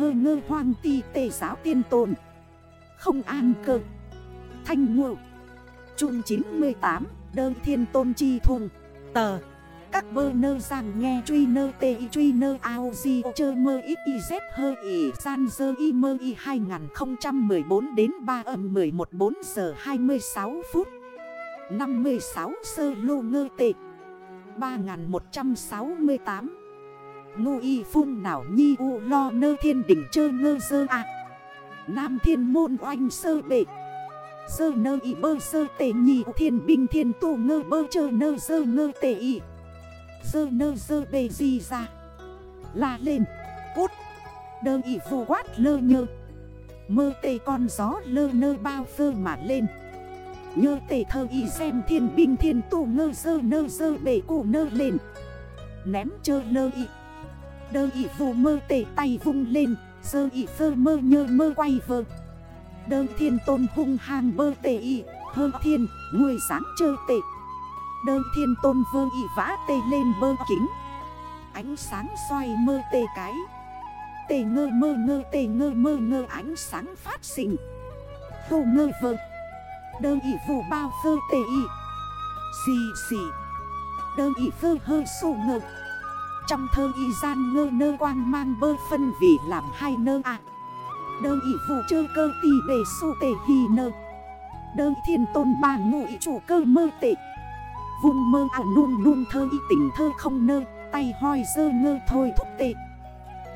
hơ ngơ hoang ti tề giáo tiên tồn. Không an cơ. Thanh ngộ. Trung 98 Đơn thiên tôn chi thùng. Tờ. Các bơ nơ rằng nghe truy nơ tê y truy nơ ao di chơ mơ ít y z hơ y san dơ y mơ y 2014 đến 3 âm 11 4 giờ 26 phút. 56 sơ lô ngơ tệ. 3168 Ngu y phun nào nhi u lo nơ thiên đỉnh chơ ngơ dơ à Nam thiên môn oanh sơ bệ. Sơ nơ y bơ sơ tệ nhị thiên binh thiên tu ngơ bơ chơ nơ sơ ngơ tệ y. Sơ nơ sơ bê gì ra. La lên. Cút. Đơ y phù quát lơ nhơ. Mơ tê con gió lơ nơ bao phơ mà lên. Nhơ tê thơ y xem thiên binh thiên tu ngơ sơ nơ sơ bể cụ nơ lên. Ném chơ lơ y. Đơ y vù mơ tê tay vung lên Sơ y sơ mơ nhơ mơ quay vơ. Đơ thiên tôn hung hang bơ tê y Hơ thiên, người sáng chơ tệ Đơ thiên tôn vơ y vã tê lên bơ kính. Ánh sáng xoay mơ tê cái. Tê ngơ mơ ngơ tê ngơ mơ ngơ, ánh sáng phát sinh. Hồ ngơ vơ. Đơ y vù bao sơ tê y Xì xì. Đơ y sơ hơi sổ ngực. Trong thơ y gian ngơ nơ quang mang bơ phân vì làm hai nơ à Đơ y vụ chơ cơ tì bề su tề hì nơ. Đơ thiên tôn bà ngụ y chủ cơ mơ tệ Vùng mơ à luôn luôn thơ y tỉnh thơ không nơ. Tay hoi dơ ngơ thôi thúc tệ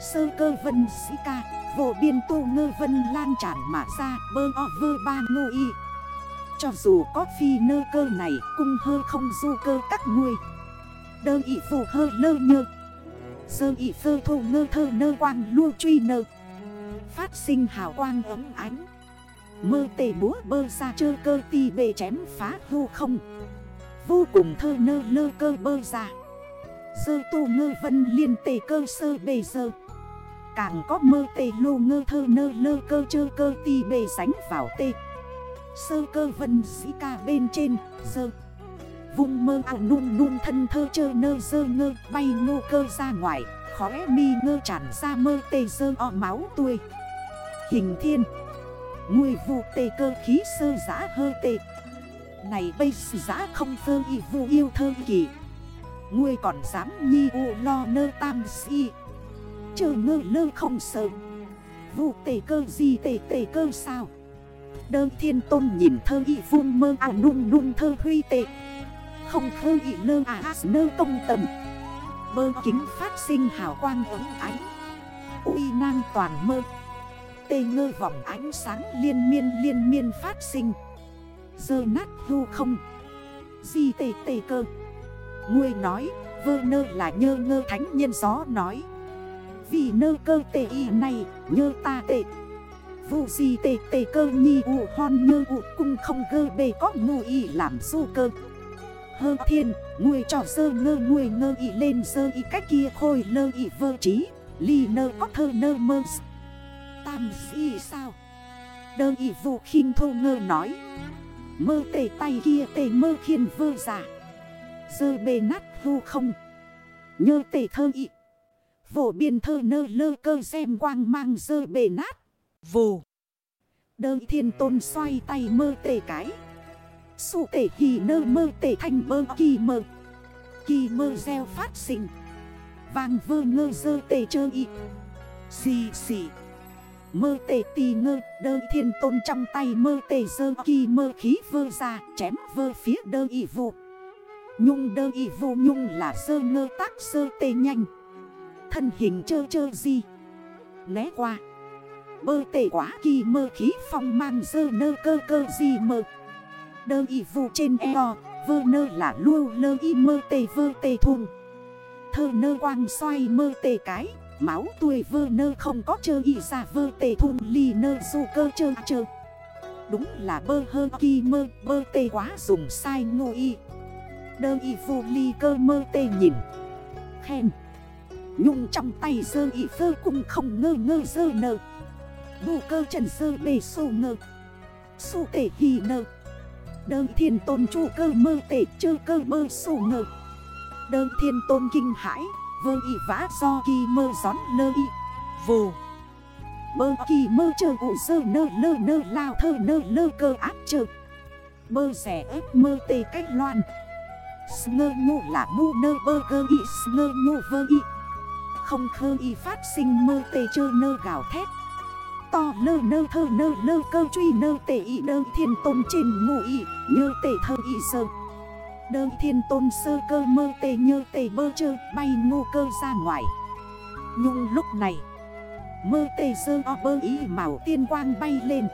Sơ cơ vân sĩ ca, Vô biên tu ngơ vân lan tràn mà ra Bơ o vơ ba ngô y. Cho dù có phi nơ cơ này, Cung hơ không du cơ các nuôi Đơ ị phù hơ lơ nhơ. Sơ ị phơ thô ngơ thơ nơ quang lưu truy nơ. Phát sinh hào quang ấm ánh. Mơ tề búa bơ ra chơ cơ ti bề chém phá hư không. Vô cùng thơ nơ lơ cơ bơ ra. Sơ tu ngơ vân liên tề cơ sơ bề sơ. Càng có mơ tề lô ngơ thơ nơ lơ cơ chơ cơ ti bề sánh vào tê. Sơ cơ vân sĩ ca bên trên, sơ vung mơ à nung nung thân thơ chơ nơ dơ ngơ, bay ngô cơ ra ngoài, Khóe mi ngơ tràn ra mơ tê dơ o máu tuôi Hình thiên Nguôi vụ tê cơ khí sơ giã hơ tê. Này bây giã không thơ y vụ yêu thơ kỳ. Ngươi còn dám nhi u lo nơ tam si. Chờ ngơ lơ không sợ. Vụ tề cơ gì tề tề cơ sao? Đơ thiên tôn nhìn thơ y vung mơ à nung nung thơ huy tệ không thơ y lơ à nơ công tầm. Bơ kính phát sinh hào quang ấm ánh. Uy năng toàn mơ. Tê ngơ vòng ánh sáng liên miên liên miên phát sinh. Dơ nát hư không. Di tê tê cơ. Ngươi nói, vơ nơ là nhơ ngơ thánh nhân gió nói. Vì nơ cơ tê y này, nhơ ta tê. Vô gì tê tê cơ nhi u hon nhơ u cung không gơ bề có ngu y làm du cơ. Hơ thiên Ngươi cho sơ ngơ ngươi ngơ y lên sơ y cách kia khôi lơ y vơ trí Ly nơ có thơ nơ mơ Tam si sao? Đơ y vụ khinh thô ngơ nói. Mơ tề tay kia tề mơ khiên vơ giả. Sơ bề nát vô không. Nhơ tề thơ y Vổ biên thơ nơ lơ cơ xem quang mang sơ bề nát. Vù. Đơ thiên tôn xoay tay mơ tề cái. Sụ tể hì nơ mơ tể thanh bơ kỳ mơ. Kỳ mơ gieo phát sinh. Vàng vơ ngơ dơ tể chơ y. Xì xì. Mơ tể tì ngơ, đơ thiên tôn trong tay mơ tể dơ kỳ mơ khí vơ ra, Chém vơ phía đơ y vụ. Nhung đơ y vô nhung là sơ ngơ tác sơ tê nhanh. Thân hình chơ chơ gì Né qua. Bơ tể quá kỳ mơ khí phong mang sơ nơ cơ cơ gì mơ. Đơ y vụ trên eo Vơ nơ là lưu lơ y mơ tê vơ tê thùng. Thơ nơ quang xoay mơ tê cái, Máu tuổi vơ nơ không có chơ y ra vơ tê thùng ly nơ dù cơ chơ chơ. Đúng là bơ hơ kỳ mơ, bơ tê quá dùng sai ngô y. Đơ y vụ ly cơ mơ tê nhìn. Khen. Nhung trong tay dơ y phơ cung không ngơ ngơ dơ nơ Bù cơ trần dơ bề sô ngơ. Sô tê hì nơ Đơ thiên tôn chu cơ mơ tê chơ cơ bơ sô ngơ Đơ thiên tôn kinh hãi Vơ y vã do kỳ mơ gión lơ y. Vù. Bơ kỳ mơ chơ ụ sơ nơ lơ nơ lao thơ nơ lơ cơ áp chơ. Bơ rẻ ép mơ tê cách loan. Ngơ ngô là mu nơ bơ cơ y ngơ ngô vơ y. Không khơ y phát sinh mơ tê chơ nơ gạo thét To, nơ nơ, thơ, nơ nơ, cơ truy, nơ tệ y đơ, thiên tôn trên ngụ ý Nhơ tệ thơ y sơ. Đơ, thiên tôn, sơ, cơ, mơ tê nhơ tê bơ, chơ, bay, ngô, cơ, ra ngoài. Nhung, lúc này, Mơ tê sơ, o, bơ, ý màu tiên, quang, bay lên.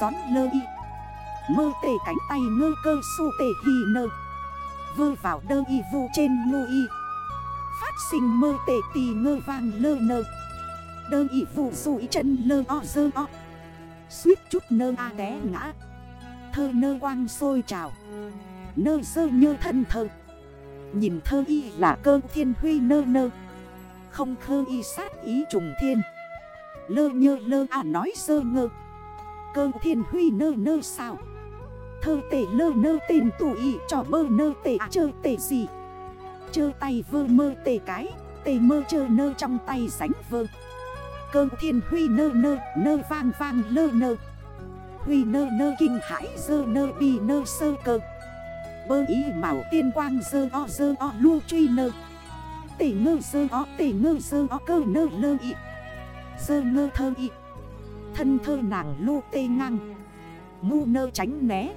Gión, lơ, y. Mơ tê cánh tay, ngơ, cơ, su tê hì nơ. Vơ, vào, đơ, y, vu, trên ngô, y. Phát sinh, mơ tê tì ngơ, vang, lơ, nơ. Đơ y vụ rủi chân lơ o dơ o. Suýt chút nơ a té ngã. Thơ nơ quang sôi trào. Nơ dơ nhơ thân thơ. Nhìn thơ y là cơ thiên huy nơ nơ. Không khơ y sát ý trùng thiên. Lơ nhơ lơ à nói sơ ngơ. Cơ thiên huy nơ nơ sao? Thơ tể lơ nơ tên tủ y cho bơ nơ tể à chơ tể gì? Chơ tay vơ mơ tể cái, Tể mơ chơ nơ trong tay sánh vơ. Cơ thiên huy nơ nơ nơ vang vang lơ nơ. Huy nơ nơ kinh hãi dơ nơ bì nơ sơ cơ. Bơ ý màu tiên quang dơ o dơ o lưu truy nơ. Tể ngơ dơ o, tể ngơ dơ o cơ nơ lơ y. Dơ ngơ thơ y. Thân thơ nàng lưu tê ngang. Ngu nơ tránh né.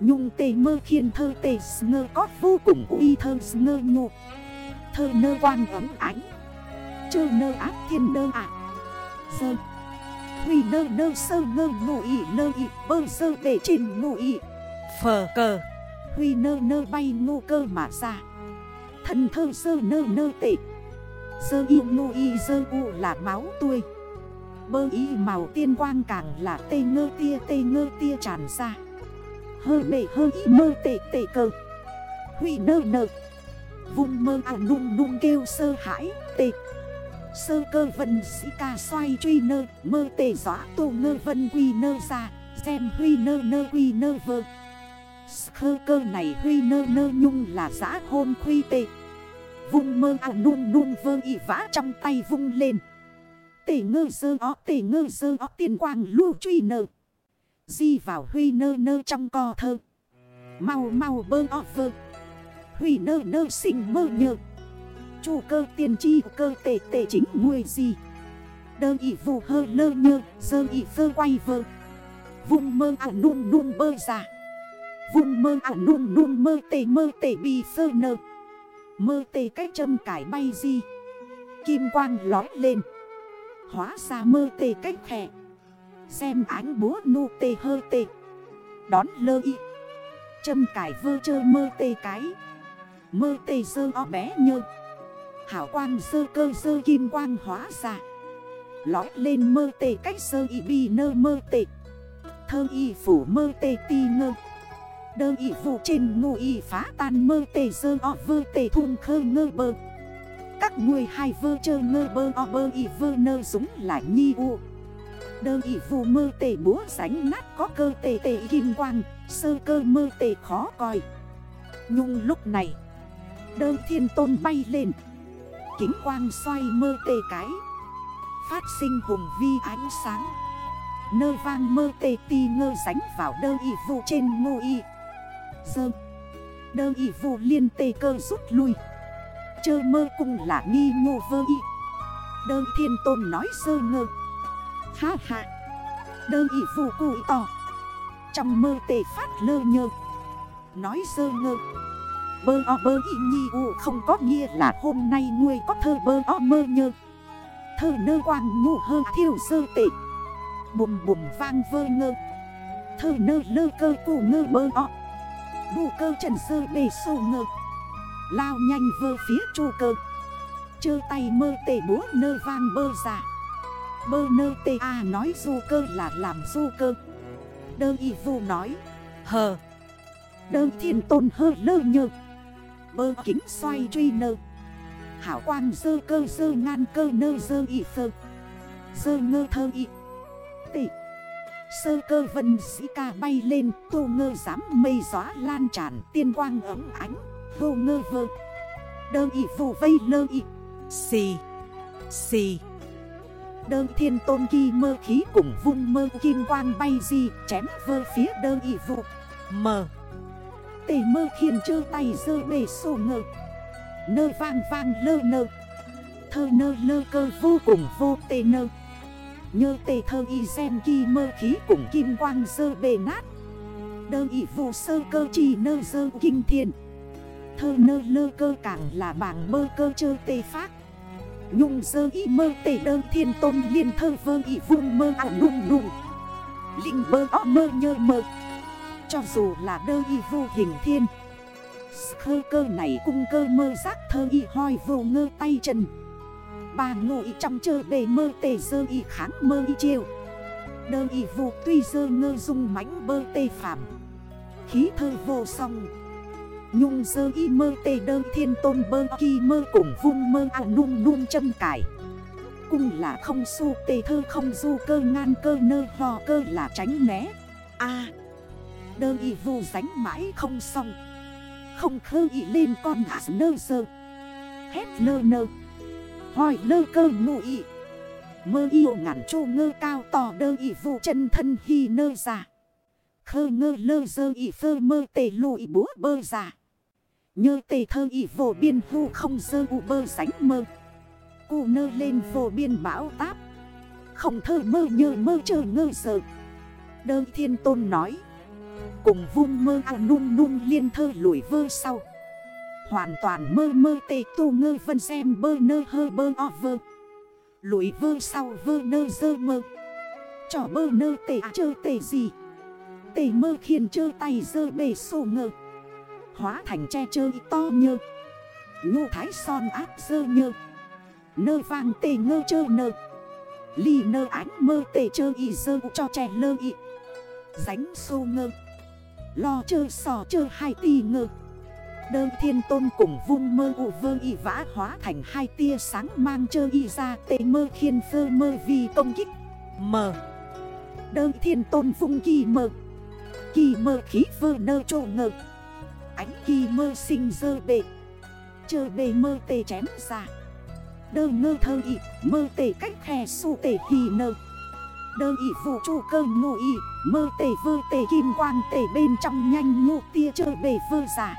Nhung tê mơ khiên thơ tê ngơ có vô cùng uy thơ ngơ nhụ Thơ nơ quang ấm ánh. Chơ nơ ác thiên nơ ạc à. Dơ Huy nơ nơ sơ ngơ ngụ ý lơ ý bơ sơ để trên ngụ ý Phờ cờ. Huy nơ nơ bay ngô cơ mà ra. Thân thơ sơ nơ nơ tệ Sơ y ngô y sơ u là máu tuôi Bơ y màu tiên quang càng là tê ngơ tia tê ngơ tia tràn ra. Hơ bể hơ y mơ tệ tệ cơ Huy nơ nơ. Vung mơ à nung nung kêu sơ hãi tệ Sơ cơ vân sĩ ca xoay truy nơ, Mơ tề gió tù ngơ vân quy nơ ra, Xem huy nơ nơ quy nơ vơ. Sơ cơ này huy nơ nơ nhung là giã hôn khuy tê. Vung mơ à nung nung vơ y vã trong tay vung lên. Tề ngơ sơ ó, tề ngơ sơ ó tiền quang lưu truy nơ. Di vào huy nơ nơ trong co thơ. Mau mau bơ ó vơ. Huy nơ nơ sinh mơ nhơ. Chu cơ tiền chi cơ tệ tệ chính nguôi gì? Đơ ị vụ hơ lơ nhơ, Dơ ị phơ quay vơ. Vùng mơ ả nung nung bơ dạ. ra Vùng mơ ả nung nung mơ tệ mơ tệ bì phơ nơ. Mơ tệ cách châm cải bay gì Kim quang lói lên. Hóa ra mơ tệ cách khẻ Xem ánh búa nụ tê hơ tê. Đón lơ y. Châm cải vơ chơ mơ tê cái. Mơ tê sơ o bé nhơ. Hảo quang sơ cơ sơ kim quang hóa ra. Lói lên mơ tê cách sơ y bi nơ mơ tê. Thơ y phủ mơ tê ti ngơ. Đơ y vụ trên ngụ y phá tan mơ tê sơ o vơ tê thun khơ ngơ bơ. Các người hai vơ chơ ngơ bơ o bơ y vơ nơ súng lại nhi u. Đơ y vụ mơ tê búa sánh nát có cơ tê tê kim quang, Sơ cơ mơ tê khó coi. Nhung lúc này, Đơ thiên tôn bay lên. Kính quang xoay mơ tê cái. Phát sinh hùng vi ánh sáng. Nơ vang mơ tê ti ngơ ránh vào đơ y vụ trên ngô y. Dơ. Đơ y vụ liên tê cơ rút lui. Chơ mơ cùng là nghi ngô vơ y. Đơ thiên tôn nói sơ ngơ. Ha ha. Đơ y vụ cùi tỏ Trong mơ tê phát lơ nhơ. Nói sơ ngơ. Bơ o bơ y nhi u, không có nghĩa là hôm nay ngươi có thơ bơ o mơ nhơ. Thơ nơ quang nhu hơ thiêu sơ tệ. Bùm bùm vang vơ ngơ. Thơ nơ lơ cơ cụ ngơ bơ o. Bù cơ trần sơ bề sô ngơ. Lao nhanh vơ phía chu cơ. Chơ tay mơ tệ búa nơ vang bơ giả Bơ nơ tê a nói du cơ là làm du cơ. Đơ y vu nói, Hờ. Đơ thiên tôn hơ lơ nhược Bơ kính xoay truy nơ. Hảo quang dơ cơ dơ ngan cơ nơ dơ y phơ. Dơ ngơ thơ y. Tị. Sơ cơ vân sĩ ca bay lên Tô ngơ dám mây gió lan tràn Tiên quang ấm ánh Vô ngơ vơ. Đơ y vụ vây lơ y. Xì. Xì. Đơ thiên tôn kỳ mơ khí cùng vung mơ kim quang bay di Chém vơ phía đơ y vụ Mờ Tề mơ khiên chơ tay dơ bề sổ ngờ. Nơ vang vang lơ nơ. Thơ nơ lơ cơ vô cùng vô tê nơ. Nhơ tê thơ y xem kỳ mơ khí cùng kim quang dơ bề nát. Đơ y vụ sơ cơ chỉ nơ dơ kinh thiên Thơ nơ lơ cơ càng là bảng mơ cơ chơ tê phát. Nhung dơ y mơ tê đơ thiên tôn liên thơ vơ y vung mơ à ảo nung nung Linh mơ o mơ nhơ mơ. Cho dù là đơ y vô hình thiên. Khơ cơ này cung cơ mơ giác thơ y hoi vô ngơ tay chân. Bà ngồi trong chơ bề mơ tê dơ y kháng mơ y chiêu. Đơ y vụ tuy dơ ngơ dung mãnh bơ tê phạm Khí thơ vô song. Nhung dơ y mơ tê đơ thiên tôn bơ kỳ mơ cùng vung mơ à nung nung châm cải. Cung là không su, tê thơ không du, cơ ngan cơ nơ, hò cơ là tránh né. A Đơ y vu ránh mãi không xong. Không khơ y lên con hạt nơ sơ. Hét lơ nơ. Hỏi lơ cơ ngụ y. Mơ yêu ngắn chô ngơ cao tỏ đơ y vu chân thân hi nơ ra Khơ ngơ lơ dơ y phơ mơ tề lụi búa bơ ra Nhơ tề thơ y vô biên hù không dơ u bơ sánh mơ. Cụ nơ lên vô biên bão táp. Không thơ mơ nhơ mơ chờ ngơ sợ. Đơ thiên tôn nói. Cùng vung mơ à nung nung liên thơ lùi vơ sau. Hoàn toàn mơ mơ tê tu ngơ vân xem bơ nơ hơ bơ o vơ. Lùi vơ sau vơ nơ dơ mơ. Chỏ bơ nơ tê chơ tê gì. Tê mơ khiên chơ tay dơ bề sổ ngơ. Hóa thành che chơ to nhơ. Ngô thái son áp dơ nhơ. Nơ vang tê ngơ chơ nơ. Ly nơ ánh mơ tê chơ y dơ cho trẻ lơ y. Ránh sô ngơ. Lo chơ sò chơ hai tì ngơ. Đơ thiên tôn cùng vung mơ ụ vơ y vã hóa thành hai tia sáng mang chơ y ra tê mơ khiên phơ mơ vì công kích. Mờ Đơ thiên tôn vung kỳ mơ Kỳ mơ khí vơ nơ trô ngơ. Ánh kỳ mơ sinh dơ bệ. Chơ bề mơ tê chém ra. Đơ ngơ thơ y, Mơ tê cách khe su tê hì nơ. Đơ y vụ chu cơ ngô y Mơ tê vơ tê kim quang tê bên trong nhanh nhô tia chơ bề vơ giả.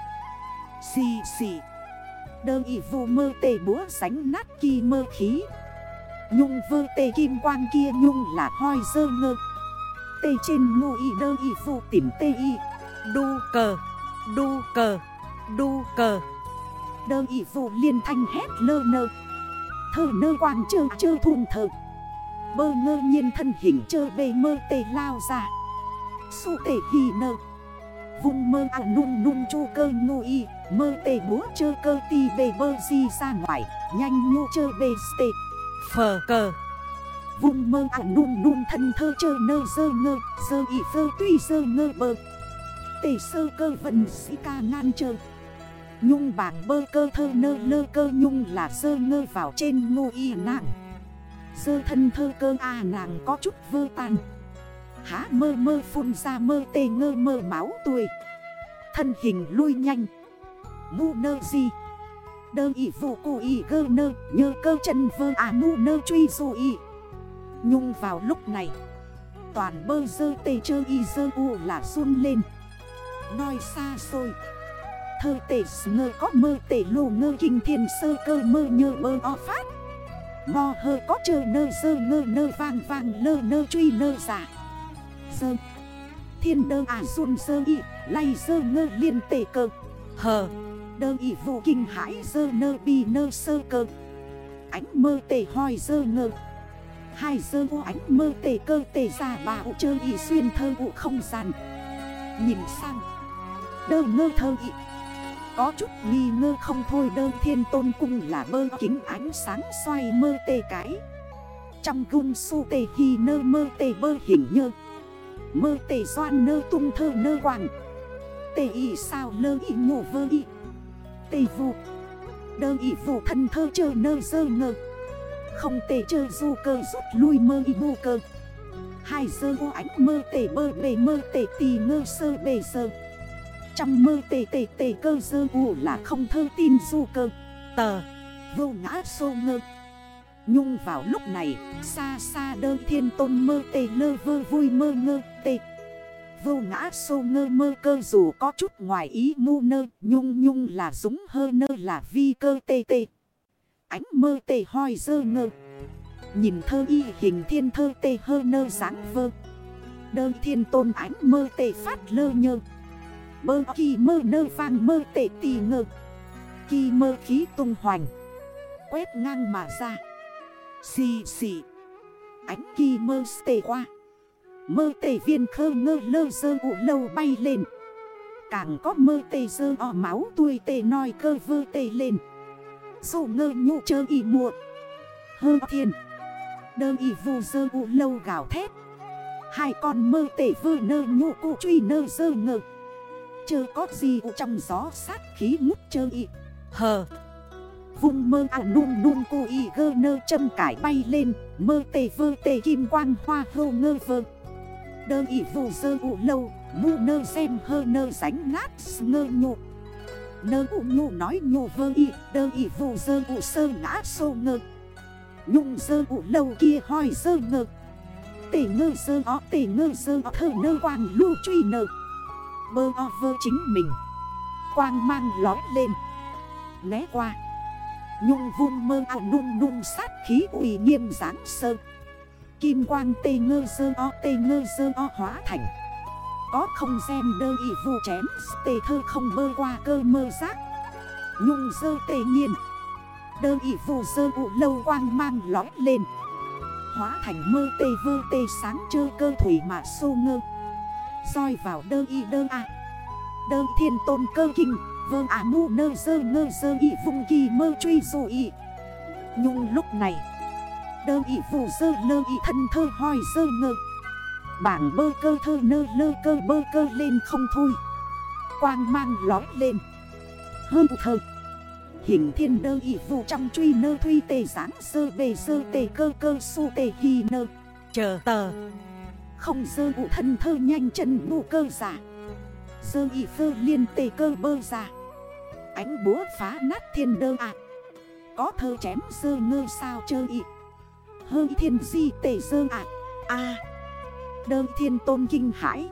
Xì xì Đơ y vụ mơ tê búa sánh nát kỳ mơ khí. Nhung vơ tê kim quang kia nhung là hoi dơ ngơ. Tê trên ngô y đơ y vụ tìm tê y Đu cờ Đu cờ Đu cờ. Đơ y vụ liên thanh hét lơ nơ. Thơ nơ quang chơ chơ thùng thơ Bơ ngơ nhiên thân hình chơ bề mơ tê lao ra. Su tê hì nơ. Vùng mơ à nung nung chu cơ ngô y. Mơ tê búa chơ cơ ti bề bơ di ra ngoài. Nhanh nhô chơ bề stê Phờ cờ. Vùng mơ à nung nung thân thơ chơ nơ dơ ngơ. Dơ y phơ tuy dơ ngơ bơ. Tê sơ cơ vần sĩ ca ngan chơ. Nhung bảng bơ cơ thơ nơ lơ cơ nhung là dơ ngơ vào trên ngô y nặng. Dơ thân thơ cơ à nàng có chút vơ tan. Há mơ mơ phun ra mơ tê ngơ mơ máu tuổi Thân hình lui nhanh. Mu nơ gì Đơ ị vụ cụ ị gơ nơ, Nhơ cơ chân vơ à mu nơ truy dù ị Nhung vào lúc này. Toàn bơ dơ tê chơ y dơ u là run lên. Nói xa xôi. Thơ tê ngơ có mơ tê lù ngơ kinh thiên sơ cơ mơ nhơ bơ o phát. Mò hơ có chơ nơ dơ ngơ nơ vang vang lơ nơ truy nơ giả. Dơ Thiên đơ à run dơ y, Lay dơ ngơ liên tề cơ. Hờ. Đơ y vụ kinh hãi dơ nơ bi nơ sơ cơ. Ánh mơ tề hoi dơ ngơ. Hai dơ vô ánh mơ tề cơ tề giả bảo chơ y xuyên thơ vụ không gian. Nhìn sang. Đơ ngơ thơ y có chút nghi ngơ không thôi, đơ thiên tôn cung là bơ kính ánh sáng xoay mơ tê cái. Trong gung su tê hi nơ mơ tê bơ hình nhơ. Mơ tê doan nơ tung thơ nơ hoàng Tê y sao lơ y ngộ vơ y. Tê vụ Đơ y vụ thân thơ chơ nơ dơ ngơ. Không tê chơ du cơ rút lui mơ y bu cơ. Hai dơ vô ánh mơ tê bơ bề mơ tê tì ngơ sơ bề sơ trong mơ tê tê tê cơ dơ u là không thơ tin du cơ. Tờ, Vô ngã sô ngơ. Nhung vào lúc này, Xa xa đơ thiên tôn mơ tê lơ vơ vui mơ ngơ tê. Vô ngã sô ngơ mơ cơ dù có chút ngoài ý mu nơ, Nhung nhung là dũng hơ nơ là vi cơ tê tê. Ánh mơ tê hoi dơ ngơ. Nhìn thơ y hình thiên thơ tê hơ nơ dáng vơ. Đơ thiên tôn ánh mơ tê phát lơ nhơ. Bơ kỳ mơ nơ vang mơ tệ tì ngơ Kỳ mơ khí tung hoành, Quét ngang mà ra. Xì xì, Ánh kỳ mơ tê qua. Mơ tệ viên khơ ngơ lơ dơ ụ lâu bay lên. Càng có mơ tê dơ o máu tươi tê nói cơ vơ tê lên. Dù ngơ nhụ chơ y muộn Hơ thiên. Đơ y vù dơ ụ lâu gào thét. Hai con mơ tê vơ nơ nhụ cụ truy nơ dơ ngực Chơ có gì ụ trong gió sát khí ngút chơ y. Hờ. Vùng mơ à nung nung cô y gơ nơ châm cải bay lên, Mơ tê vơ tê kim quang hoa hô ngơ vơ. Đơ y vụ dơ ụ lâu, Mu nơ xem hơ nơ ránh nát ngơ nhụ. Nơ ụ nhụ nói nhụ vơ y, Đơ y vụ dơ ụ sơ ngã sô ngơ. Nhung dơ ụ lâu kia hoi dơ ngơ. Tể ngơ dơ ó tể ngơ dơ ó thơ nơ quang lưu truy nơ. Bơ o vơ chính mình. Quang mang lói lên. Né qua. Nhung vun mơ ảo nung nung sát khí ủy nghiêm dáng sơ. Kim quang tê ngơ dơ o, tê ngơ dơ o hóa thành. Có không xem đơ y vu chém, Tê thơ không bơ qua cơ mơ giác. Nhung dơ tê nhiên. Đơ y vu dơ ụ lâu quang mang lói lên. Hóa thành mơ tê vơ tê sáng chơ cơ thủy mà sô ngơ soi vào đơ y đơ a. Đơ thiên tôn cơ kinh, Vơ à mu nơ dơ ngơ dơ y vùng kỳ mơ truy dù y. Nhung lúc này, Đơ y phù dơ lơ y thân thơ hoi dơ ngơ. Bảng bơ cơ thơ nơ lơ cơ bơ cơ lên không thôi. Quang mang lói lên. Hơn thơ Hình thiên đơ y vụ trong truy nơ thuy tề sáng sơ bề sơ tề cơ cơ su tề hi nơ. Chờ tờ. Không dơ ụ thân thơ nhanh chân bù cơ giả Dơ y phơ liên tề cơ bơ giả Ánh búa phá nát thiên đơ ạ. Có thơ chém dơ ngơ sao chơ y. Hơi thiên di tề dơ ạ. A. Đơ thiên tôn kinh hải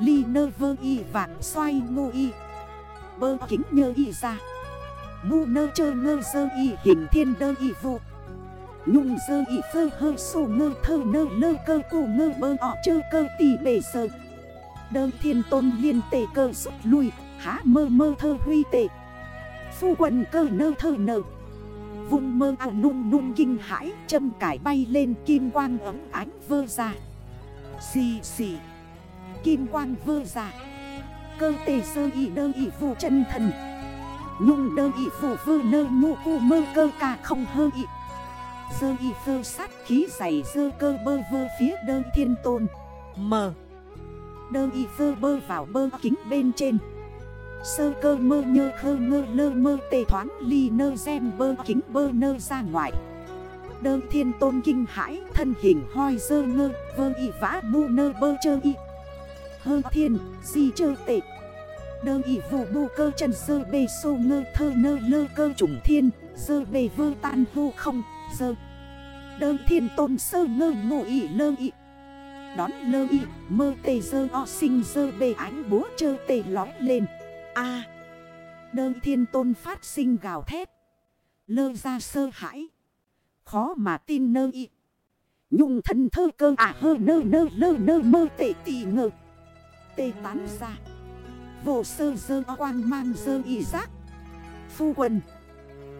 Ly nơ vơ y vạn xoay ngô y. Bơ kính nhơ y ra. Ngu nơ chơ ngơ dơ y hình thiên đơ y vụ. Nhung dơ y phơ hơ sổ ngơ thơ nơ lơ cơ cổ ngơ bơ ọ chơ cơ tì bề sơ Đơ thiên tôn liên tề cơ rút lui, Há mơ mơ thơ huy tệ Phu quần cơ nơ thơ nơ Vùng mơ ảo nung nung kinh hãi, Châm cải bay lên kim quang ấm ánh vơ ra. Xì xì, Kim quang vơ ra. Cơ tề sơ y đơ y vụ chân thần. Nhung đơ y vụ vơ nơ ngu cu mơ cơ ca không hơ y. Dơ y phơ sát khí dày dơ cơ bơ vơ phía đơ thiên tôn. Mờ Đơ y phơ bơ vào bơ kính bên trên. Sơ cơ mơ nhơ khơ ngơ lơ mơ tề thoáng ly nơ xem bơ kính bơ nơ ra ngoài. Đơ thiên tôn kinh hãi, thân hình hoi dơ ngơ, vơ y vã bu nơ bơ chơ y. Hơ thiên, di chơ tệ. Đơ y vụ bu cơ chân sơ bê sô ngơ thơ nơ lơ cơ trùng thiên, Sơ bê vơ tan vô không sơ. Đơ thiên tôn sơ ngơ ngộ y lơ y Đón lơ y mơ tê dơ o sinh dơ bề ánh búa chơ tê lói lên. A. À, Đơ thiên tôn phát sinh gào thét. Lơ ra sơ hãi. Khó mà tin nơ y Nhung thân thơ cơ à hơ nơ nơ lơ nơ mơ tệ tì ngờ Tê tán ra. Vô sơ dơ quang mang dơ y giác. Phu quần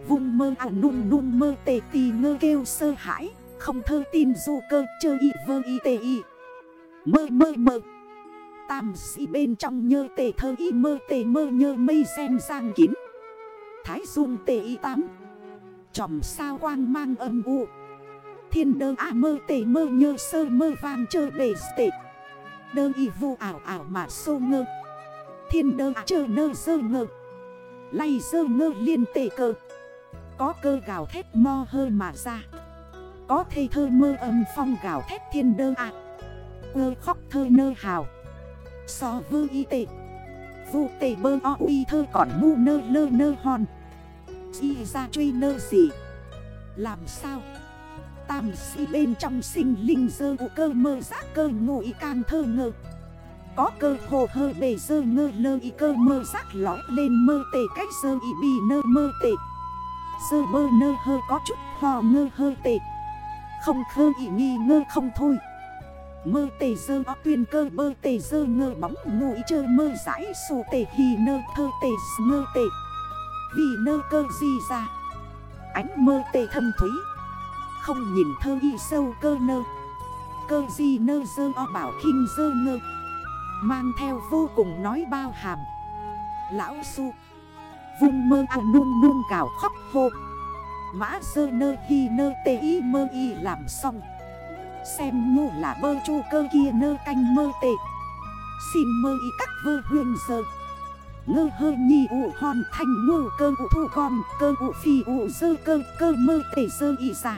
Vùng mơ à nung nung mơ tê tì ngơ kêu sơ hãi. Không thơ tin du cơ, chơ y, vơ y, tê y. Mơ mơ mơ. Tam si bên trong nhơ tê thơ y, mơ tê, mơ nhơ mây xem giang kín. Thái dung tê y tám. Chòm sao quang mang âm u. Thiên đơ à mơ tê, mơ nhơ sơ, mơ vang chơ bề tê. Đơ y vu ảo ảo mà sô ngơ. Thiên đơ à chơ nơ sơ ngơ. Lay sơ ngơ liên tê cơ. Có cơ gào thét mo hơi mà ra. Có thê thơ mơ âm phong gào thét thiên đơ à Ơ khóc thơ nơ hào. So vư y tệ. Vụ tệ bơ o uy thơ còn ngu nơ lơ nơ hòn. Y ra truy nơ gì? Làm sao? Tam si bên trong sinh linh dơ u cơ mơ giác cơ ngụy can càng thơ ngơ. Có cơ hồ hơ bề dơ ngơ lơ y cơ mơ giác lói lên mơ tề cách dơ y bì nơ mơ tề. Dơ bơ nơ hơ có chút hò ngơ hơ tệ. Không khơ ý nghi ngơ không thôi. Mơ tề dơ o tuyên cơ bơ tề dơ ngơ bóng ngụy chơ mơ giải sù tề hì nơ thơ tề ngơ tề Vì nơ cơ gì ra. Ánh mơ tề thâm thúy. Không nhìn thơ y sâu cơ nơ. Cơ gì nơ dơ o bảo khinh dơ ngơ. Mang theo vô cùng nói bao hàm. Lão su Vung mơ à nuông nuông gào khóc hô. Mã sơ nơ hi nơ tê y mơ y làm xong. Xem như là bơ chu cơ kia nơ canh mơ tệ Xin mơ y các vơ hương sơ Ngơ hơ nhi ụ hòn thành ngô cơ ụ thu con Cơ ụ phi ụ dơ cơ cơ mơ tể sơ y ra.